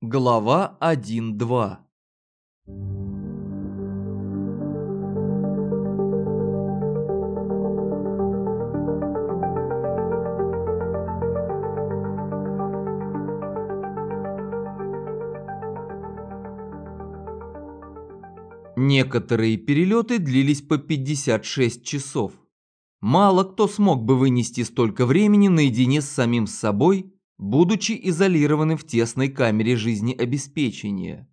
Глава 1.2 Некоторые перелеты длились по 56 часов. Мало кто смог бы вынести столько времени наедине с самим собой, будучи изолированным в тесной камере жизнеобеспечения.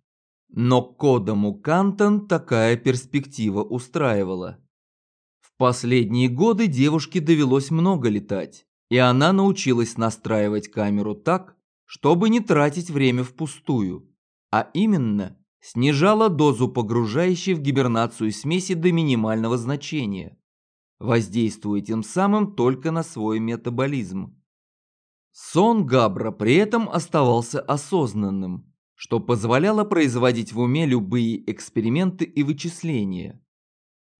Но Кодому Кантон такая перспектива устраивала. В последние годы девушке довелось много летать, и она научилась настраивать камеру так, чтобы не тратить время впустую, а именно снижала дозу погружающей в гибернацию смеси до минимального значения, воздействуя тем самым только на свой метаболизм. Сон Габра при этом оставался осознанным, что позволяло производить в уме любые эксперименты и вычисления.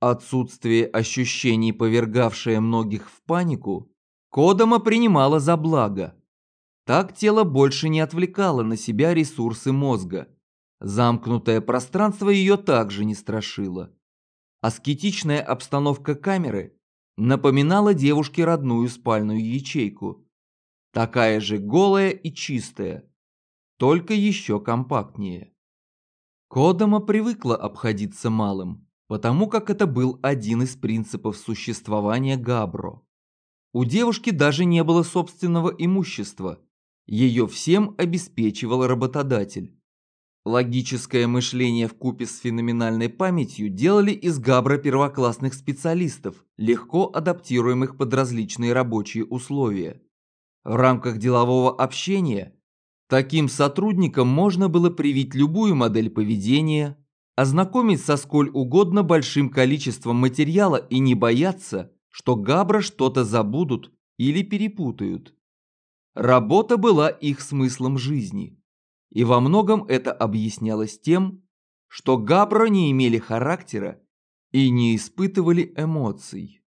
Отсутствие ощущений, повергавшее многих в панику, Кодома принимала за благо. Так тело больше не отвлекало на себя ресурсы мозга – Замкнутое пространство ее также не страшило. Аскетичная обстановка камеры напоминала девушке родную спальную ячейку. Такая же голая и чистая, только еще компактнее. Кодома привыкла обходиться малым, потому как это был один из принципов существования Габро. У девушки даже не было собственного имущества, ее всем обеспечивал работодатель. Логическое мышление в купе с феноменальной памятью делали из Габра первоклассных специалистов, легко адаптируемых под различные рабочие условия. В рамках делового общения таким сотрудникам можно было привить любую модель поведения, ознакомить со сколь угодно большим количеством материала и не бояться, что Габра что-то забудут или перепутают. Работа была их смыслом жизни. И во многом это объяснялось тем, что Габро не имели характера и не испытывали эмоций.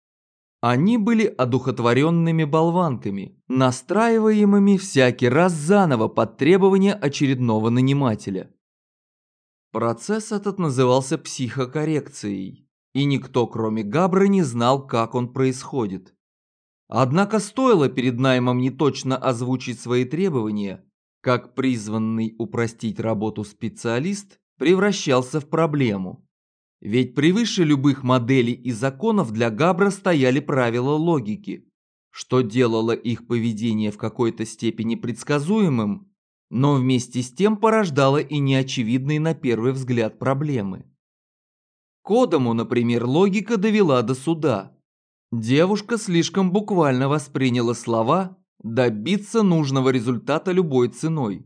Они были одухотворенными болванками, настраиваемыми всякий раз заново под требования очередного нанимателя. Процесс этот назывался психокоррекцией, и никто, кроме Габра, не знал, как он происходит. Однако стоило перед наймом неточно озвучить свои требования – как призванный упростить работу специалист превращался в проблему. Ведь превыше любых моделей и законов для Габра стояли правила логики, что делало их поведение в какой-то степени предсказуемым, но вместе с тем порождало и неочевидные на первый взгляд проблемы. Кодому, например, логика довела до суда. Девушка слишком буквально восприняла слова добиться нужного результата любой ценой.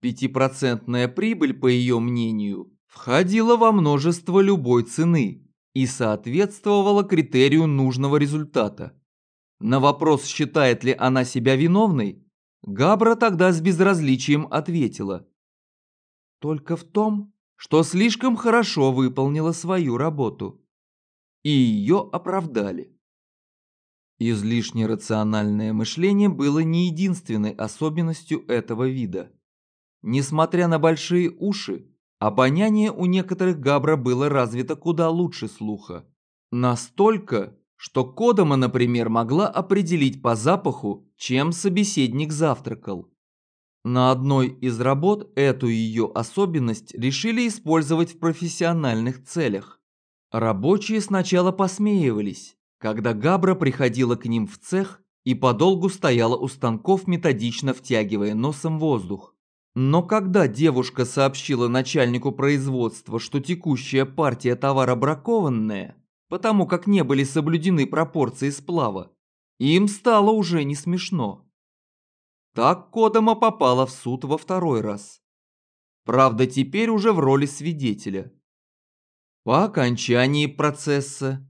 Пятипроцентная прибыль, по ее мнению, входила во множество любой цены и соответствовала критерию нужного результата. На вопрос, считает ли она себя виновной, Габра тогда с безразличием ответила. Только в том, что слишком хорошо выполнила свою работу. И ее оправдали. Излишне рациональное мышление было не единственной особенностью этого вида. Несмотря на большие уши, обоняние у некоторых габра было развито куда лучше слуха. Настолько, что Кодома, например, могла определить по запаху, чем собеседник завтракал. На одной из работ эту ее особенность решили использовать в профессиональных целях. Рабочие сначала посмеивались, когда Габра приходила к ним в цех и подолгу стояла у станков, методично втягивая носом воздух. Но когда девушка сообщила начальнику производства, что текущая партия товара бракованная, потому как не были соблюдены пропорции сплава, им стало уже не смешно. Так Кодома попала в суд во второй раз. Правда, теперь уже в роли свидетеля. По окончании процесса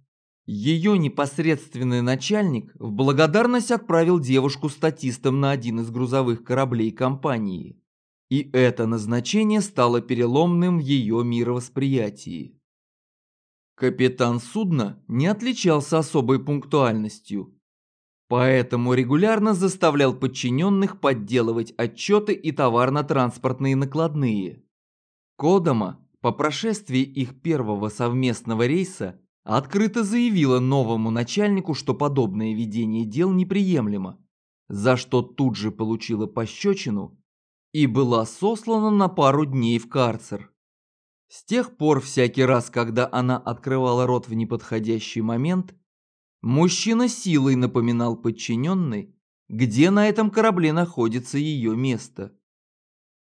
ее непосредственный начальник в благодарность отправил девушку статистом на один из грузовых кораблей компании. И это назначение стало переломным в ее мировосприятии. Капитан судна не отличался особой пунктуальностью. Поэтому регулярно заставлял подчиненных подделывать отчеты и товарно-транспортные накладные. Кодома по прошествии их первого совместного рейса открыто заявила новому начальнику, что подобное ведение дел неприемлемо, за что тут же получила пощечину и была сослана на пару дней в карцер. С тех пор всякий раз, когда она открывала рот в неподходящий момент, мужчина силой напоминал подчиненной, где на этом корабле находится ее место.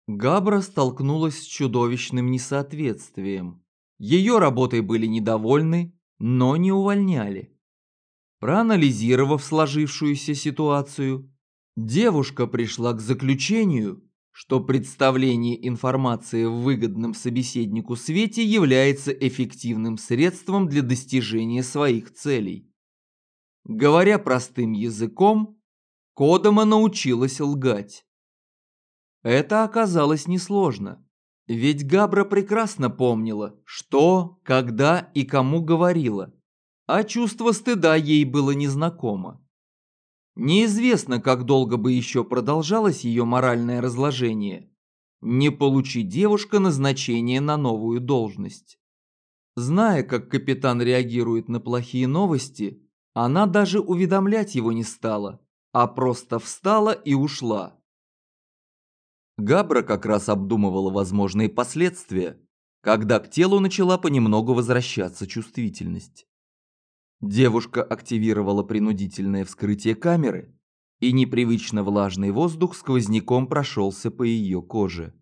Габра столкнулась с чудовищным несоответствием. Ее работой были недовольны, но не увольняли. Проанализировав сложившуюся ситуацию, девушка пришла к заключению, что представление информации в выгодном собеседнику свете является эффективным средством для достижения своих целей. Говоря простым языком, Кодома научилась лгать. Это оказалось несложно, ведь Габра прекрасно помнила, что, когда и кому говорила, а чувство стыда ей было незнакомо. Неизвестно, как долго бы еще продолжалось ее моральное разложение. Не получи девушка назначение на новую должность. Зная, как капитан реагирует на плохие новости, она даже уведомлять его не стала, а просто встала и ушла. Габра как раз обдумывала возможные последствия, когда к телу начала понемногу возвращаться чувствительность. Девушка активировала принудительное вскрытие камеры, и непривычно влажный воздух сквозняком прошелся по ее коже.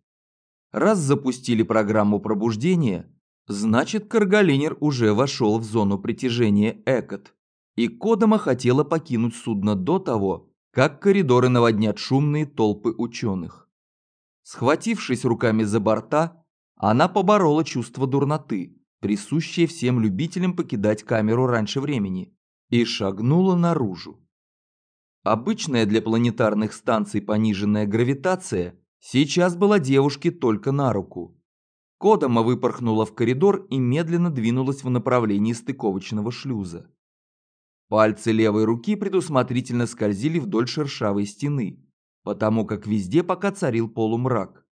Раз запустили программу пробуждения, значит Каргалинер уже вошел в зону притяжения Экот, и Кодома хотела покинуть судно до того, как коридоры наводнят шумные толпы ученых. Схватившись руками за борта, она поборола чувство дурноты, присущее всем любителям покидать камеру раньше времени, и шагнула наружу. Обычная для планетарных станций пониженная гравитация сейчас была девушке только на руку. Кодома выпорхнула в коридор и медленно двинулась в направлении стыковочного шлюза. Пальцы левой руки предусмотрительно скользили вдоль шершавой стены, потому как везде пока царил полумрак.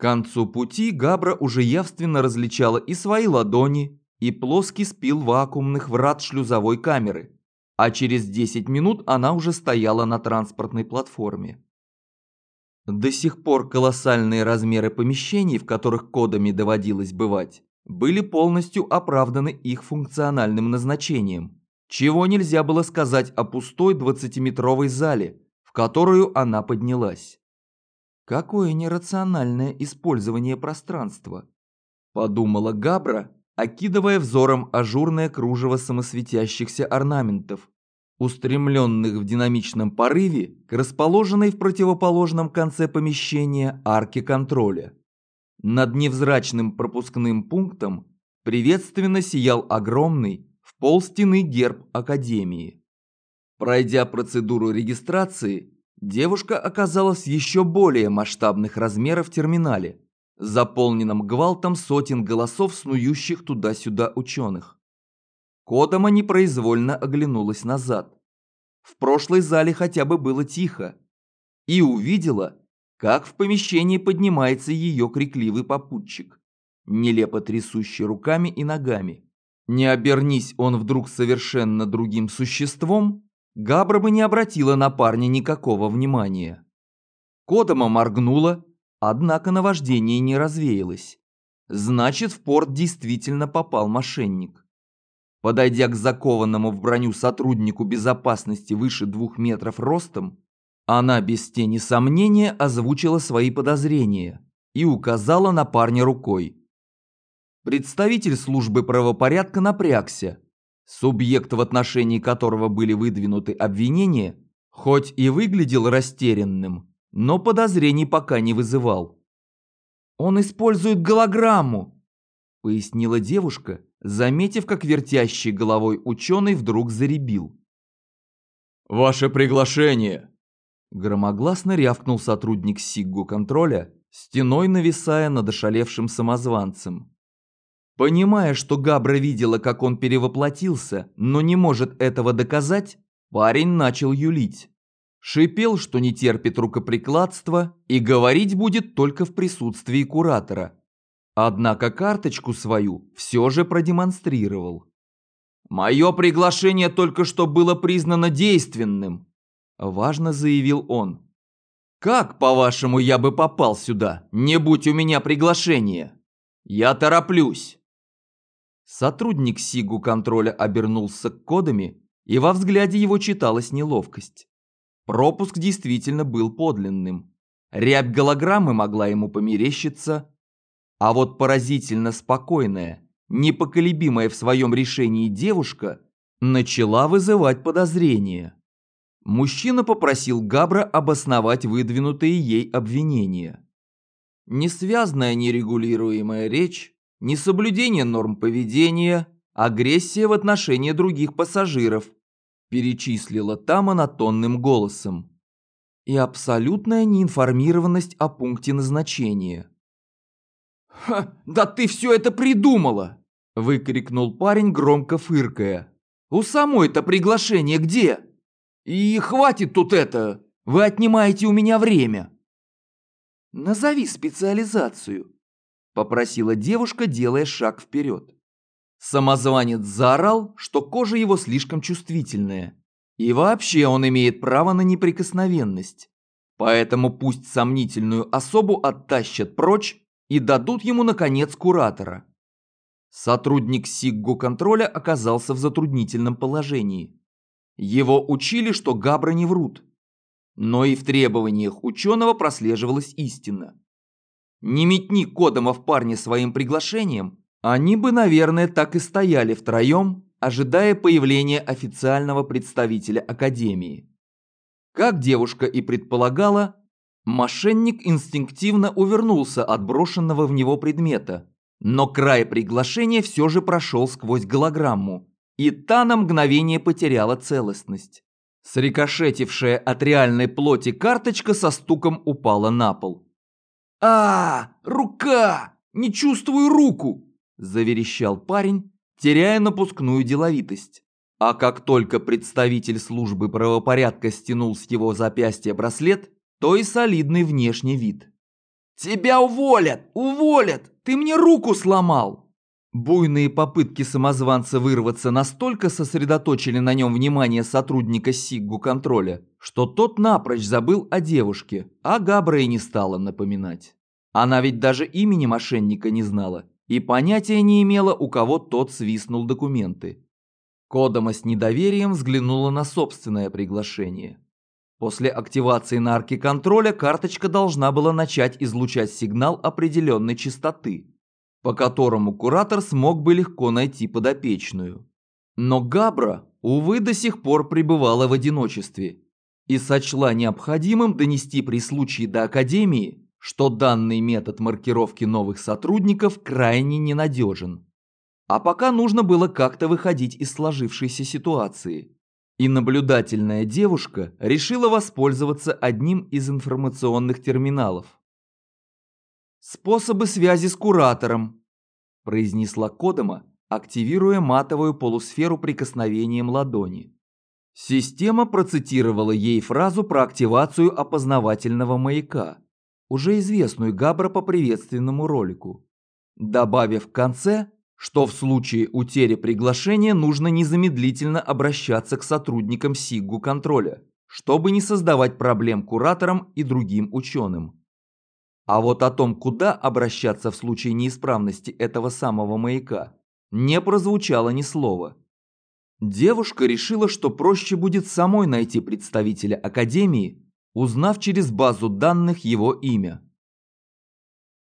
К концу пути Габра уже явственно различала и свои ладони, и плоский спил вакуумных врат шлюзовой камеры, а через 10 минут она уже стояла на транспортной платформе. До сих пор колоссальные размеры помещений, в которых кодами доводилось бывать, были полностью оправданы их функциональным назначением, чего нельзя было сказать о пустой 20-метровой зале, в которую она поднялась. Какое нерациональное использование пространства, подумала Габра, окидывая взором ажурное кружево самосветящихся орнаментов, устремленных в динамичном порыве к расположенной в противоположном конце помещения арке контроля. Над невзрачным пропускным пунктом приветственно сиял огромный в пол стены герб Академии. Пройдя процедуру регистрации, девушка оказалась еще более масштабных размеров в терминале, заполненном гвалтом сотен голосов снующих туда-сюда ученых. Кодома непроизвольно оглянулась назад. В прошлой зале хотя бы было тихо. И увидела, как в помещении поднимается ее крикливый попутчик, нелепо трясущий руками и ногами. Не обернись он вдруг совершенно другим существом, Габра бы не обратила на парня никакого внимания. Кодома моргнула, однако наваждение не развеялось. Значит, в порт действительно попал мошенник. Подойдя к закованному в броню сотруднику безопасности выше двух метров ростом, она без тени сомнения озвучила свои подозрения и указала на парня рукой. Представитель службы правопорядка напрягся, Субъект, в отношении которого были выдвинуты обвинения, хоть и выглядел растерянным, но подозрений пока не вызывал. «Он использует голограмму», – пояснила девушка, заметив, как вертящий головой ученый вдруг заребил. «Ваше приглашение!» Громогласно рявкнул сотрудник Сиггу контроля, стеной нависая над ошалевшим самозванцем. Понимая, что Габра видела, как он перевоплотился, но не может этого доказать, Парень начал юлить. Шипел, что не терпит рукоприкладства и говорить будет только в присутствии куратора. Однако карточку свою все же продемонстрировал. «Мое приглашение только что было признано действенным», – важно заявил он. «Как, по-вашему, я бы попал сюда, не будь у меня приглашения? Я тороплюсь». Сотрудник Сигу контроля обернулся к кодами, и во взгляде его читалась неловкость. Пропуск действительно был подлинным. Рябь голограммы могла ему померещиться, а вот поразительно спокойная, непоколебимая в своем решении девушка начала вызывать подозрения. Мужчина попросил Габра обосновать выдвинутые ей обвинения. Несвязная нерегулируемая речь, несоблюдение норм поведения, агрессия в отношении других пассажиров – перечислила та монотонным голосом. И абсолютная неинформированность о пункте назначения. «Ха, да ты все это придумала!» – выкрикнул парень, громко фыркая. «У самой-то приглашение где? И хватит тут это! Вы отнимаете у меня время!» «Назови специализацию», – попросила девушка, делая шаг вперед. Самозванец заорал, что кожа его слишком чувствительная. И вообще он имеет право на неприкосновенность. Поэтому пусть сомнительную особу оттащат прочь и дадут ему, наконец, куратора. Сотрудник Сиггу контроля оказался в затруднительном положении. Его учили, что габры не врут. Но и в требованиях ученого прослеживалась истина. Не метни Кодомов парня своим приглашением, они бы, наверное, так и стояли втроем, ожидая появления официального представителя Академии. Как девушка и предполагала, мошенник инстинктивно увернулся от брошенного в него предмета, но край приглашения все же прошел сквозь голограмму, и та на мгновение потеряла целостность. Срикошетившая от реальной плоти карточка со стуком упала на пол. «А, рука! Не чувствую руку!» заверещал парень, теряя напускную деловитость. А как только представитель службы правопорядка стянул с его запястья браслет, то и солидный внешний вид. «Тебя уволят! Уволят! Ты мне руку сломал!» Буйные попытки самозванца вырваться настолько сосредоточили на нем внимание сотрудника Сиггу контроля, что тот напрочь забыл о девушке, а Габра и не стала напоминать. Она ведь даже имени мошенника не знала и понятия не имела, у кого тот свистнул документы. Кодома с недоверием взглянула на собственное приглашение. После активации наркоконтроля карточка должна была начать излучать сигнал определенной частоты, по которому куратор смог бы легко найти подопечную. Но Габра, увы, до сих пор пребывала в одиночестве и сочла необходимым донести при случае до Академии, что данный метод маркировки новых сотрудников крайне ненадежен. А пока нужно было как-то выходить из сложившейся ситуации. И наблюдательная девушка решила воспользоваться одним из информационных терминалов. «Способы связи с куратором», – произнесла Кодома, активируя матовую полусферу прикосновением ладони. Система процитировала ей фразу про активацию опознавательного маяка – уже известную Габра по приветственному ролику, добавив в конце, что в случае утери приглашения нужно незамедлительно обращаться к сотрудникам СИГУ контроля, чтобы не создавать проблем кураторам и другим ученым. А вот о том, куда обращаться в случае неисправности этого самого маяка, не прозвучало ни слова. Девушка решила, что проще будет самой найти представителя Академии узнав через базу данных его имя.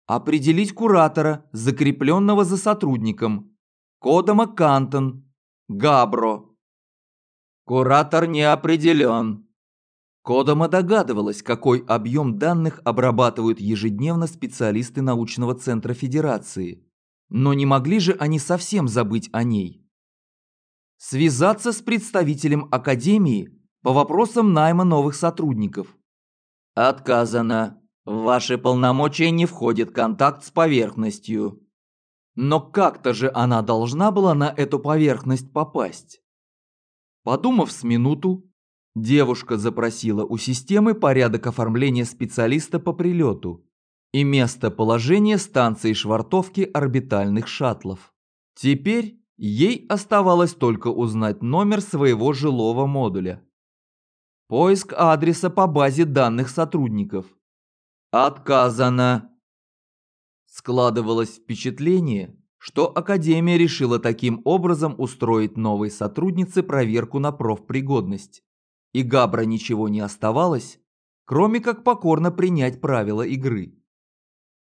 Определить куратора, закрепленного за сотрудником. Кодома Кантон. Габро. Куратор не определен. Кодома догадывалась, какой объем данных обрабатывают ежедневно специалисты научного центра Федерации. Но не могли же они совсем забыть о ней. Связаться с представителем Академии по вопросам найма новых сотрудников. Отказано. В ваши полномочия не входит контакт с поверхностью. Но как-то же она должна была на эту поверхность попасть. Подумав с минуту, Девушка запросила у системы порядок оформления специалиста по прилету и местоположение станции швартовки орбитальных шаттлов. Теперь ей оставалось только узнать номер своего жилого модуля. Поиск адреса по базе данных сотрудников. Отказано. Складывалось впечатление, что Академия решила таким образом устроить новой сотруднице проверку на профпригодность. И Габра ничего не оставалось, кроме как покорно принять правила игры.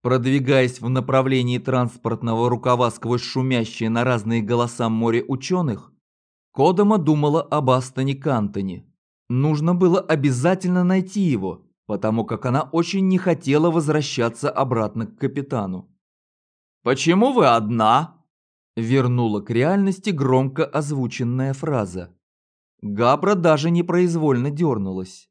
Продвигаясь в направлении транспортного рукава сквозь шумящие на разные голоса море ученых, Кодома думала об Астоне Кантоне. Нужно было обязательно найти его, потому как она очень не хотела возвращаться обратно к капитану. «Почему вы одна?» – вернула к реальности громко озвученная фраза. Габра даже непроизвольно дернулась.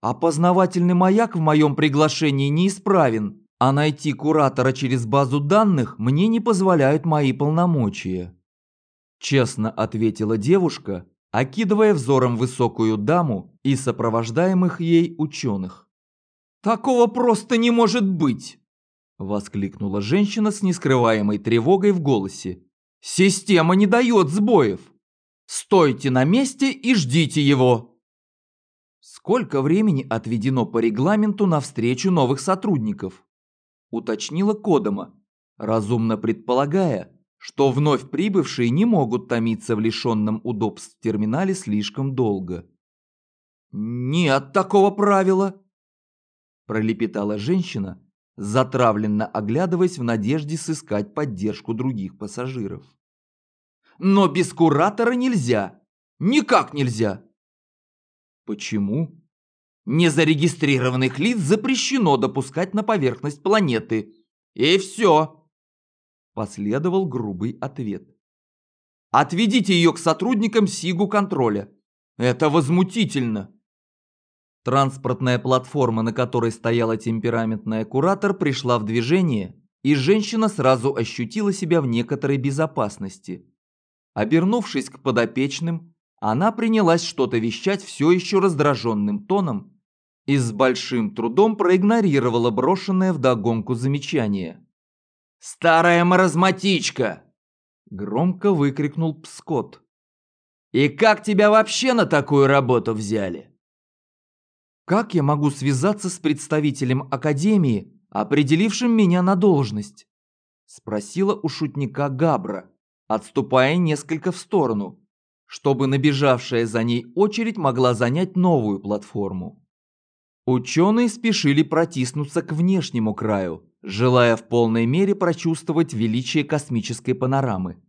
«Опознавательный маяк в моем приглашении неисправен», а найти куратора через базу данных мне не позволяют мои полномочия. Честно ответила девушка, окидывая взором высокую даму и сопровождаемых ей ученых. «Такого просто не может быть!» Воскликнула женщина с нескрываемой тревогой в голосе. «Система не дает сбоев! Стойте на месте и ждите его!» Сколько времени отведено по регламенту на встречу новых сотрудников? уточнила Кодома, разумно предполагая, что вновь прибывшие не могут томиться в лишенном удобств терминале слишком долго. «Нет такого правила!» пролепетала женщина, затравленно оглядываясь в надежде сыскать поддержку других пассажиров. «Но без куратора нельзя! Никак нельзя!» «Почему?» Незарегистрированных лиц запрещено допускать на поверхность планеты. И все. Последовал грубый ответ. Отведите ее к сотрудникам СИГУ контроля. Это возмутительно. Транспортная платформа, на которой стояла темпераментная куратор, пришла в движение, и женщина сразу ощутила себя в некоторой безопасности. Обернувшись к подопечным, она принялась что-то вещать все еще раздраженным тоном, и с большим трудом проигнорировала брошенное вдогонку замечание. «Старая маразматичка!» – громко выкрикнул Пскот. «И как тебя вообще на такую работу взяли?» «Как я могу связаться с представителем Академии, определившим меня на должность?» – спросила у шутника Габра, отступая несколько в сторону, чтобы набежавшая за ней очередь могла занять новую платформу. Ученые спешили протиснуться к внешнему краю, желая в полной мере прочувствовать величие космической панорамы.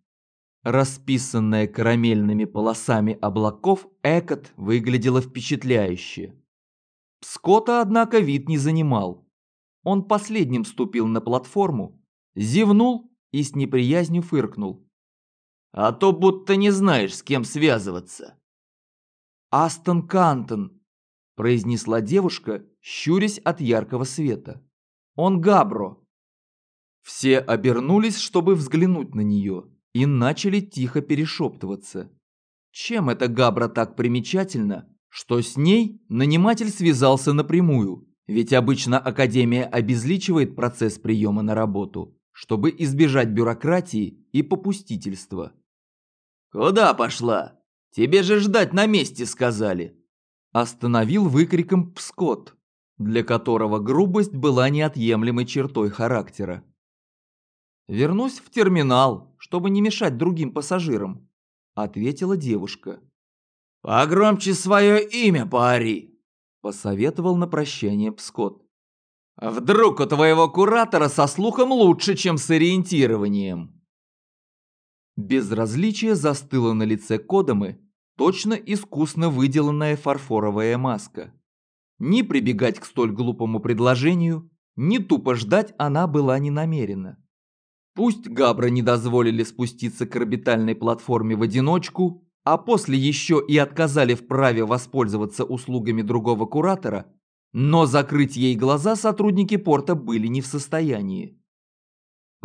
Расписанная карамельными полосами облаков, Экот выглядела впечатляюще. Скотта, однако, вид не занимал. Он последним ступил на платформу, зевнул и с неприязнью фыркнул. «А то будто не знаешь, с кем связываться». «Астон Кантон», произнесла девушка, щурясь от яркого света. «Он Габро!» Все обернулись, чтобы взглянуть на нее, и начали тихо перешептываться. Чем это Габра так примечательно, что с ней наниматель связался напрямую, ведь обычно Академия обезличивает процесс приема на работу, чтобы избежать бюрократии и попустительства. «Куда пошла? Тебе же ждать на месте сказали!» Остановил выкриком Пскот, для которого грубость была неотъемлемой чертой характера. «Вернусь в терминал, чтобы не мешать другим пассажирам», – ответила девушка. «Погромче свое имя поори», – посоветовал на прощание Пскот. «Вдруг у твоего куратора со слухом лучше, чем с ориентированием?» Безразличие застыло на лице Кодомы, Точно искусно выделанная фарфоровая маска. Ни прибегать к столь глупому предложению, ни тупо ждать она была не намерена. Пусть Габра не дозволили спуститься к орбитальной платформе в одиночку, а после еще и отказали в праве воспользоваться услугами другого куратора, но закрыть ей глаза сотрудники порта были не в состоянии.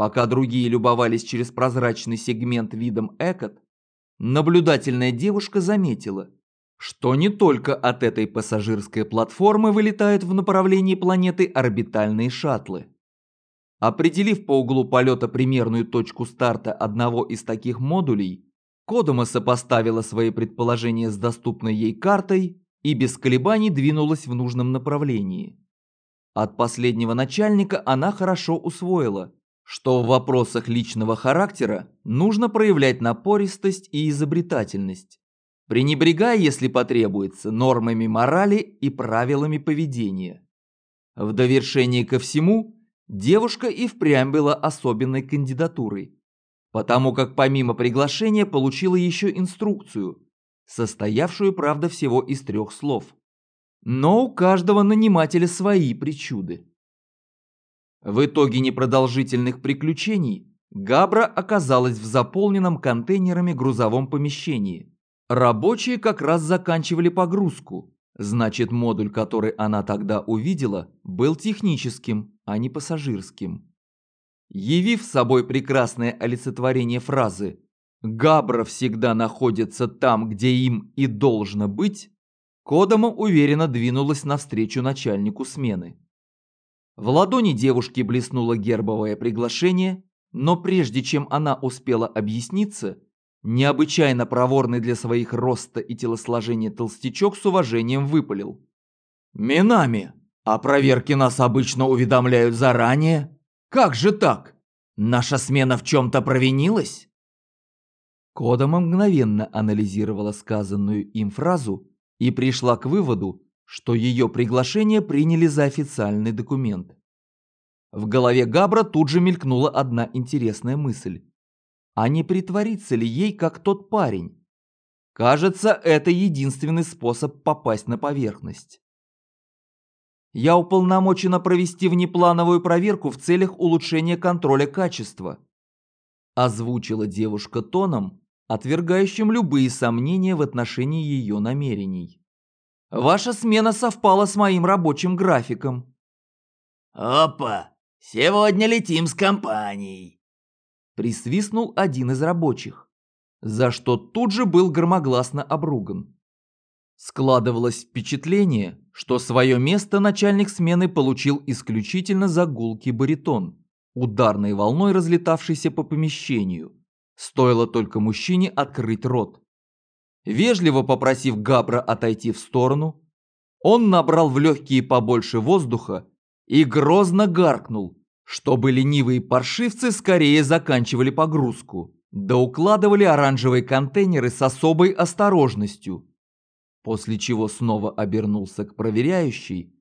Пока другие любовались через прозрачный сегмент видом Экот, Наблюдательная девушка заметила, что не только от этой пассажирской платформы вылетают в направлении планеты орбитальные шаттлы. Определив по углу полета примерную точку старта одного из таких модулей, Кодома сопоставила свои предположения с доступной ей картой и без колебаний двинулась в нужном направлении. От последнего начальника она хорошо усвоила, что в вопросах личного характера нужно проявлять напористость и изобретательность, пренебрегая, если потребуется, нормами морали и правилами поведения. В довершение ко всему, девушка и впрямь была особенной кандидатурой, потому как помимо приглашения получила еще инструкцию, состоявшую, правда, всего из трех слов. Но у каждого нанимателя свои причуды. В итоге непродолжительных приключений Габра оказалась в заполненном контейнерами грузовом помещении. Рабочие как раз заканчивали погрузку, значит модуль, который она тогда увидела, был техническим, а не пассажирским. Явив собой прекрасное олицетворение фразы «Габра всегда находится там, где им и должно быть», Кодома уверенно двинулась навстречу начальнику смены. В ладони девушки блеснуло гербовое приглашение, но прежде чем она успела объясниться, необычайно проворный для своих роста и телосложения толстячок с уважением выпалил. «Минами, о проверке нас обычно уведомляют заранее. Как же так? Наша смена в чем-то провинилась?» Кодома мгновенно анализировала сказанную им фразу и пришла к выводу, что ее приглашение приняли за официальный документ. В голове Габра тут же мелькнула одна интересная мысль. А не притвориться ли ей, как тот парень? Кажется, это единственный способ попасть на поверхность. Я уполномочена провести внеплановую проверку в целях улучшения контроля качества. Озвучила девушка тоном, отвергающим любые сомнения в отношении ее намерений. Ваша смена совпала с моим рабочим графиком. Опа, сегодня летим с компанией. Присвистнул один из рабочих, за что тут же был громогласно обруган. Складывалось впечатление, что свое место начальник смены получил исключительно за гулкий баритон, ударной волной разлетавшийся по помещению – Стоило только мужчине открыть рот. Вежливо попросив Габра отойти в сторону, он набрал в легкие побольше воздуха и грозно гаркнул, чтобы ленивые паршивцы скорее заканчивали погрузку, да укладывали оранжевые контейнеры с особой осторожностью, после чего снова обернулся к проверяющей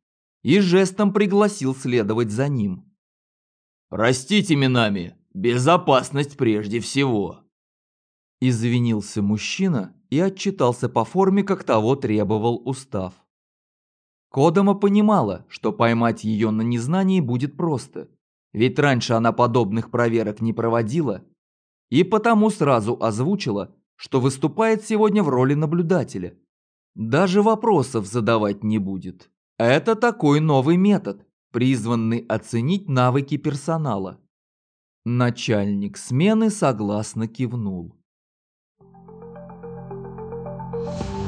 и жестом пригласил следовать за ним. «Простите, Минами, Безопасность прежде всего. Извинился мужчина и отчитался по форме, как того требовал устав. Кодома понимала, что поймать ее на незнании будет просто, ведь раньше она подобных проверок не проводила, и потому сразу озвучила, что выступает сегодня в роли наблюдателя. Даже вопросов задавать не будет. Это такой новый метод, призванный оценить навыки персонала. Начальник смены согласно кивнул. 了。